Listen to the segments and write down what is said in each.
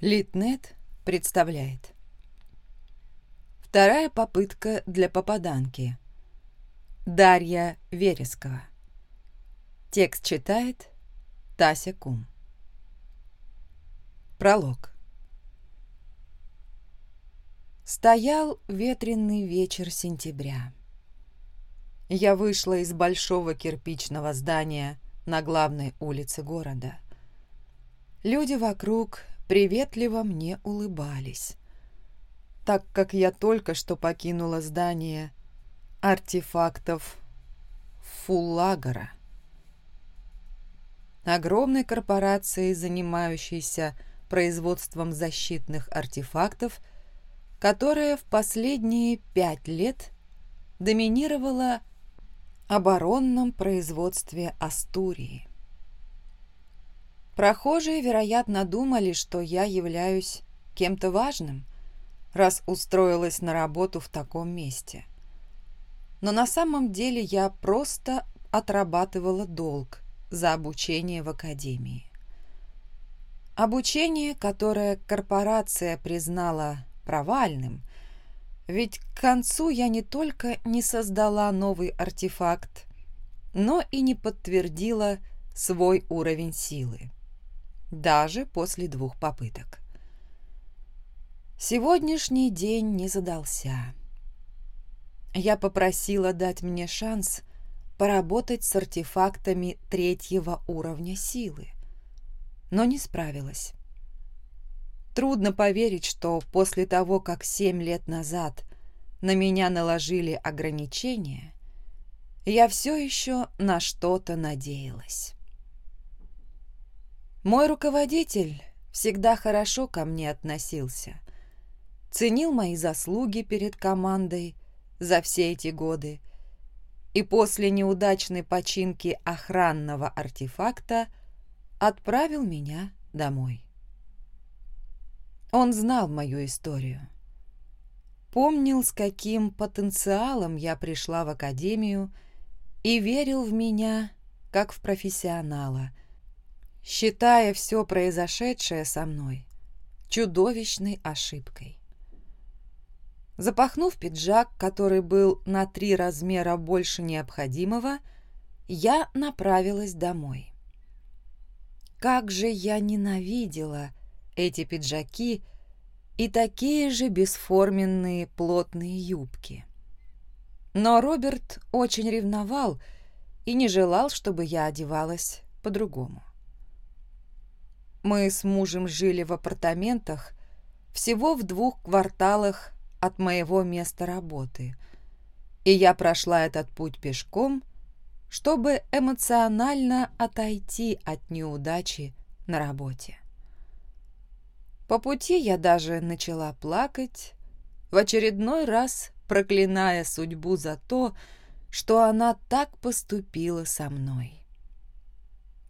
Литнет представляет. Вторая попытка для попаданки. Дарья Верескова. Текст читает Тася Кум. Пролог. Стоял ветреный вечер сентября. Я вышла из большого кирпичного здания на главной улице города. Люди вокруг приветливо мне улыбались, так как я только что покинула здание артефактов Фуллагора, огромной корпорации, занимающейся производством защитных артефактов, которая в последние пять лет доминировала оборонном производстве Астурии. Прохожие, вероятно, думали, что я являюсь кем-то важным, раз устроилась на работу в таком месте. Но на самом деле я просто отрабатывала долг за обучение в академии. Обучение, которое корпорация признала провальным, ведь к концу я не только не создала новый артефакт, но и не подтвердила свой уровень силы, даже после двух попыток. Сегодняшний день не задался. Я попросила дать мне шанс поработать с артефактами третьего уровня силы, но не справилась. Трудно поверить, что после того, как семь лет назад на меня наложили ограничения, я все еще на что-то надеялась. Мой руководитель всегда хорошо ко мне относился, ценил мои заслуги перед командой за все эти годы и после неудачной починки охранного артефакта отправил меня домой. Он знал мою историю. Помнил, с каким потенциалом я пришла в академию и верил в меня, как в профессионала, считая все произошедшее со мной чудовищной ошибкой. Запахнув пиджак, который был на три размера больше необходимого, я направилась домой. Как же я ненавидела эти пиджаки и такие же бесформенные плотные юбки. Но Роберт очень ревновал и не желал, чтобы я одевалась по-другому. Мы с мужем жили в апартаментах всего в двух кварталах от моего места работы, и я прошла этот путь пешком, чтобы эмоционально отойти от неудачи на работе. По пути я даже начала плакать, в очередной раз проклиная судьбу за то, что она так поступила со мной.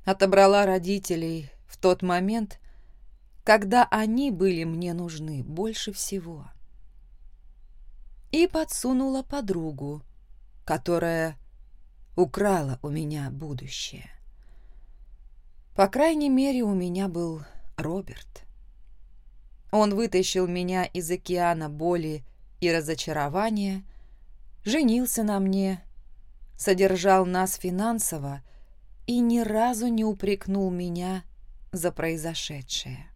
Отобрала родителей в тот момент, когда они были мне нужны больше всего. И подсунула подругу, которая украла у меня будущее. По крайней мере, у меня был Роберт. Он вытащил меня из океана боли и разочарования, женился на мне, содержал нас финансово и ни разу не упрекнул меня за произошедшее.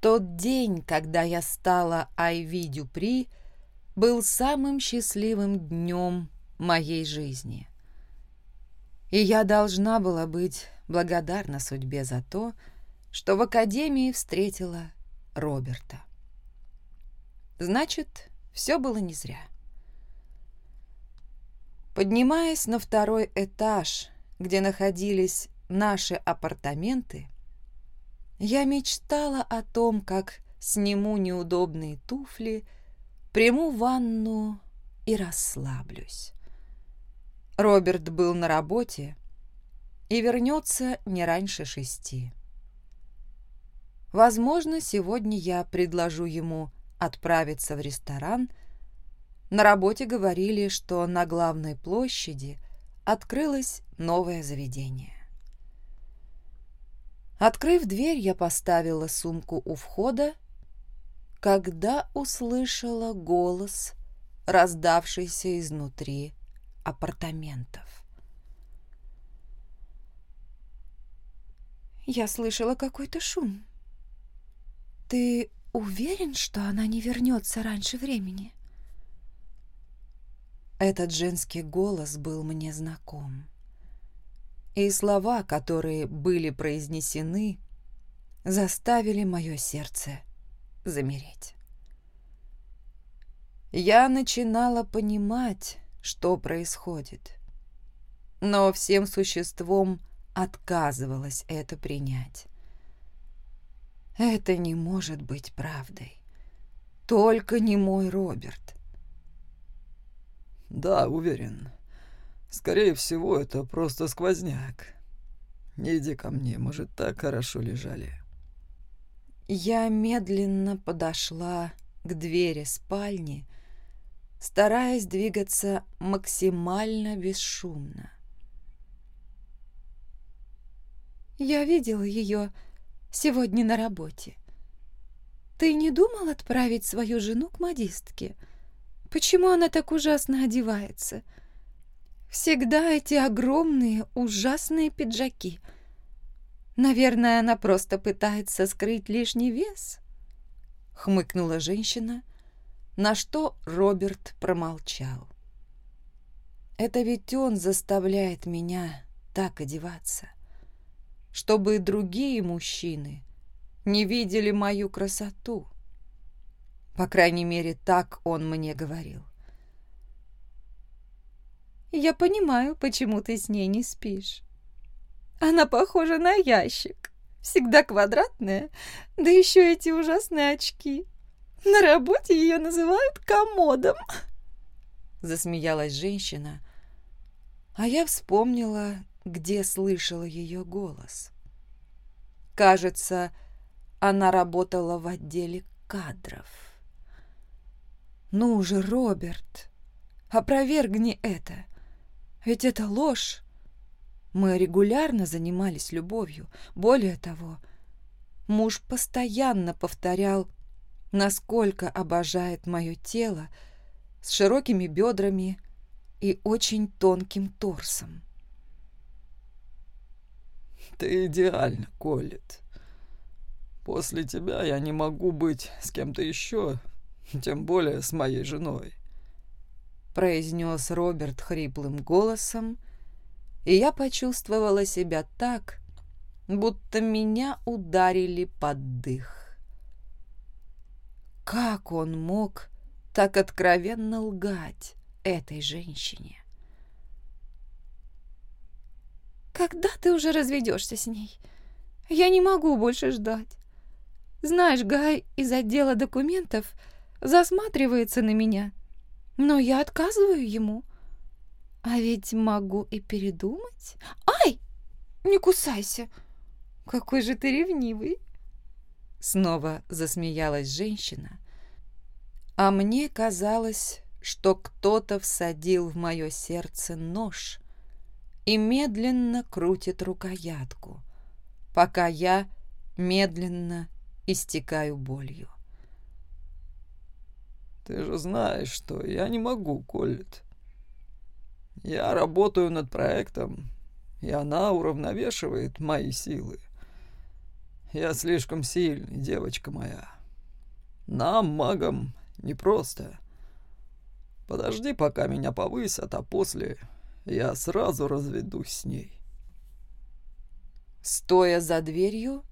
Тот день, когда я стала Айви Дюпри, был самым счастливым днем моей жизни. И я должна была быть благодарна судьбе за то, что в академии встретила Роберта. Значит, все было не зря. Поднимаясь на второй этаж, где находились наши апартаменты, я мечтала о том, как сниму неудобные туфли, приму ванну и расслаблюсь. Роберт был на работе и вернется не раньше шести. Возможно, сегодня я предложу ему отправиться в ресторан. На работе говорили, что на главной площади открылось новое заведение. Открыв дверь, я поставила сумку у входа, когда услышала голос, раздавшийся изнутри апартаментов. Я слышала какой-то шум. Ты уверен, что она не вернется раньше времени? Этот женский голос был мне знаком. И слова, которые были произнесены, заставили мое сердце замереть. Я начинала понимать, что происходит, но всем существом отказывалась это принять. Это не может быть правдой. Только не мой Роберт. Да, уверен. Скорее всего, это просто сквозняк. Иди ко мне, мы же так хорошо лежали. Я медленно подошла к двери спальни, стараясь двигаться максимально бесшумно. Я видела ее сегодня на работе. Ты не думал отправить свою жену к модистке? Почему она так ужасно одевается? Всегда эти огромные, ужасные пиджаки. Наверное, она просто пытается скрыть лишний вес. Хмыкнула женщина, на что Роберт промолчал. Это ведь он заставляет меня так одеваться чтобы другие мужчины не видели мою красоту. По крайней мере, так он мне говорил. «Я понимаю, почему ты с ней не спишь. Она похожа на ящик, всегда квадратная, да еще эти ужасные очки. На работе ее называют комодом». Засмеялась женщина, а я вспомнила, где слышала ее голос. Кажется, она работала в отделе кадров. «Ну же, Роберт, опровергни это. Ведь это ложь. Мы регулярно занимались любовью. Более того, муж постоянно повторял, насколько обожает мое тело с широкими бедрами и очень тонким торсом. Ты идеально, Коллет. После тебя я не могу быть с кем-то еще, тем более с моей женой. Произнес Роберт хриплым голосом, и я почувствовала себя так, будто меня ударили под дых. Как он мог так откровенно лгать этой женщине? Когда ты уже разведешься с ней? Я не могу больше ждать. Знаешь, Гай из отдела документов засматривается на меня, но я отказываю ему. А ведь могу и передумать. Ай! Не кусайся! Какой же ты ревнивый! Снова засмеялась женщина, а мне казалось, что кто-то всадил в мое сердце нож, и медленно крутит рукоятку, пока я медленно истекаю болью. «Ты же знаешь, что я не могу, Коллет. Я работаю над проектом, и она уравновешивает мои силы. Я слишком сильный, девочка моя. Нам, магам, непросто. Подожди, пока меня повысят, а после я сразу разведусь с ней. Стоя за дверью,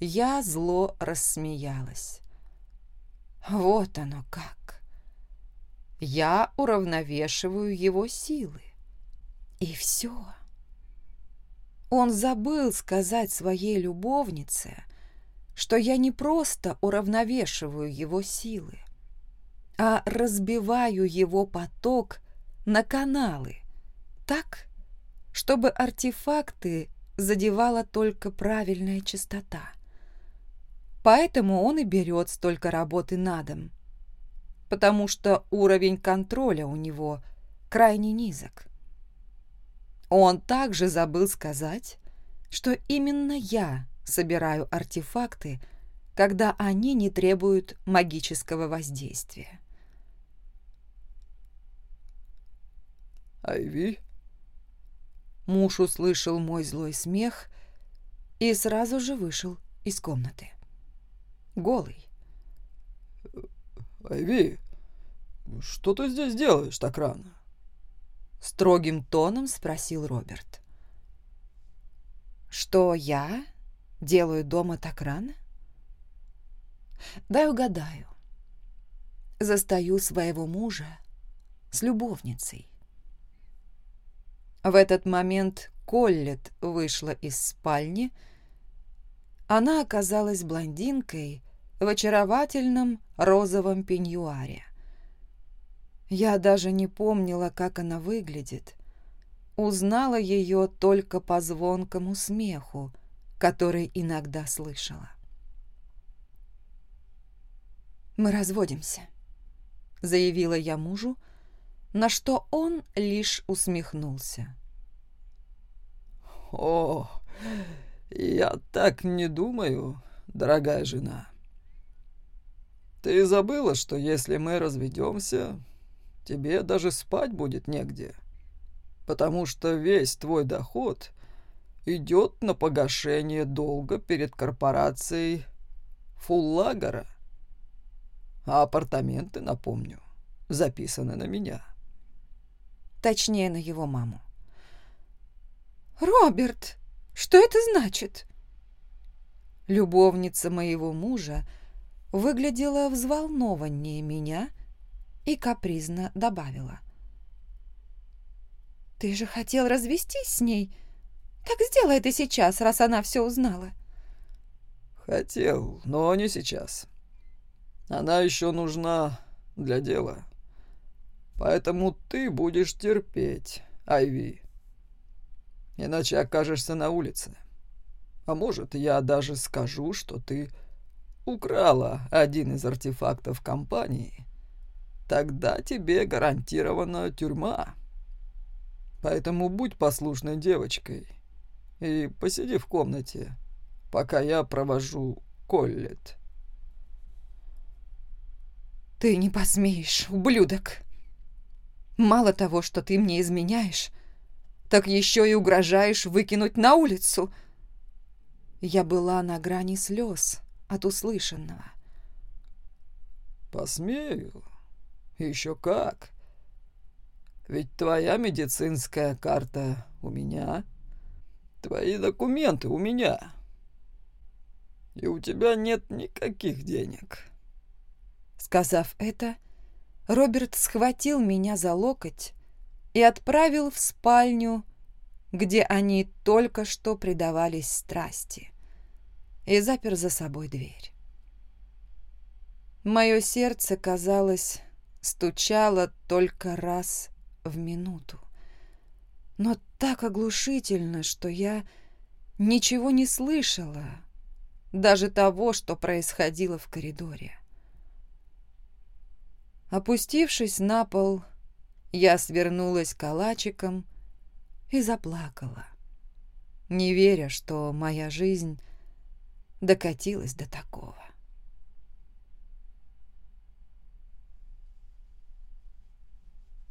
я зло рассмеялась. Вот оно как. Я уравновешиваю его силы. И все. Он забыл сказать своей любовнице, что я не просто уравновешиваю его силы, а разбиваю его поток на каналы, так, чтобы артефакты задевала только правильная частота. Поэтому он и берет столько работы на дом, потому что уровень контроля у него крайне низок. Он также забыл сказать, что именно я собираю артефакты, когда они не требуют магического воздействия. «Айви?» Муж услышал мой злой смех и сразу же вышел из комнаты. Голый. «Айви, что ты здесь делаешь так рано?» Строгим тоном спросил Роберт. «Что я делаю дома так рано?» «Дай угадаю. Застаю своего мужа с любовницей. В этот момент Коллет вышла из спальни. Она оказалась блондинкой в очаровательном розовом пеньюаре. Я даже не помнила, как она выглядит. Узнала ее только по звонкому смеху, который иногда слышала. «Мы разводимся», — заявила я мужу, — на что он лишь усмехнулся. «О, я так не думаю, дорогая жена. Ты забыла, что если мы разведемся, тебе даже спать будет негде, потому что весь твой доход идет на погашение долга перед корпорацией Фуллагера, а апартаменты, напомню, записаны на меня» точнее на его маму. «Роберт, что это значит?» Любовница моего мужа выглядела взволнованнее меня и капризно добавила. «Ты же хотел развестись с ней. Так сделай это сейчас, раз она все узнала». «Хотел, но не сейчас. Она еще нужна для дела». Поэтому ты будешь терпеть, Айви. Иначе окажешься на улице. А может, я даже скажу, что ты украла один из артефактов компании. Тогда тебе гарантирована тюрьма. Поэтому будь послушной девочкой и посиди в комнате, пока я провожу Коллет. «Ты не посмеешь, ублюдок!» Мало того, что ты мне изменяешь, так еще и угрожаешь выкинуть на улицу. Я была на грани слез от услышанного. Посмею. Еще как. Ведь твоя медицинская карта у меня, твои документы у меня. И у тебя нет никаких денег. Сказав это, Роберт схватил меня за локоть и отправил в спальню, где они только что предавались страсти, и запер за собой дверь. Мое сердце, казалось, стучало только раз в минуту, но так оглушительно, что я ничего не слышала, даже того, что происходило в коридоре. Опустившись на пол, я свернулась калачиком и заплакала, не веря, что моя жизнь докатилась до такого.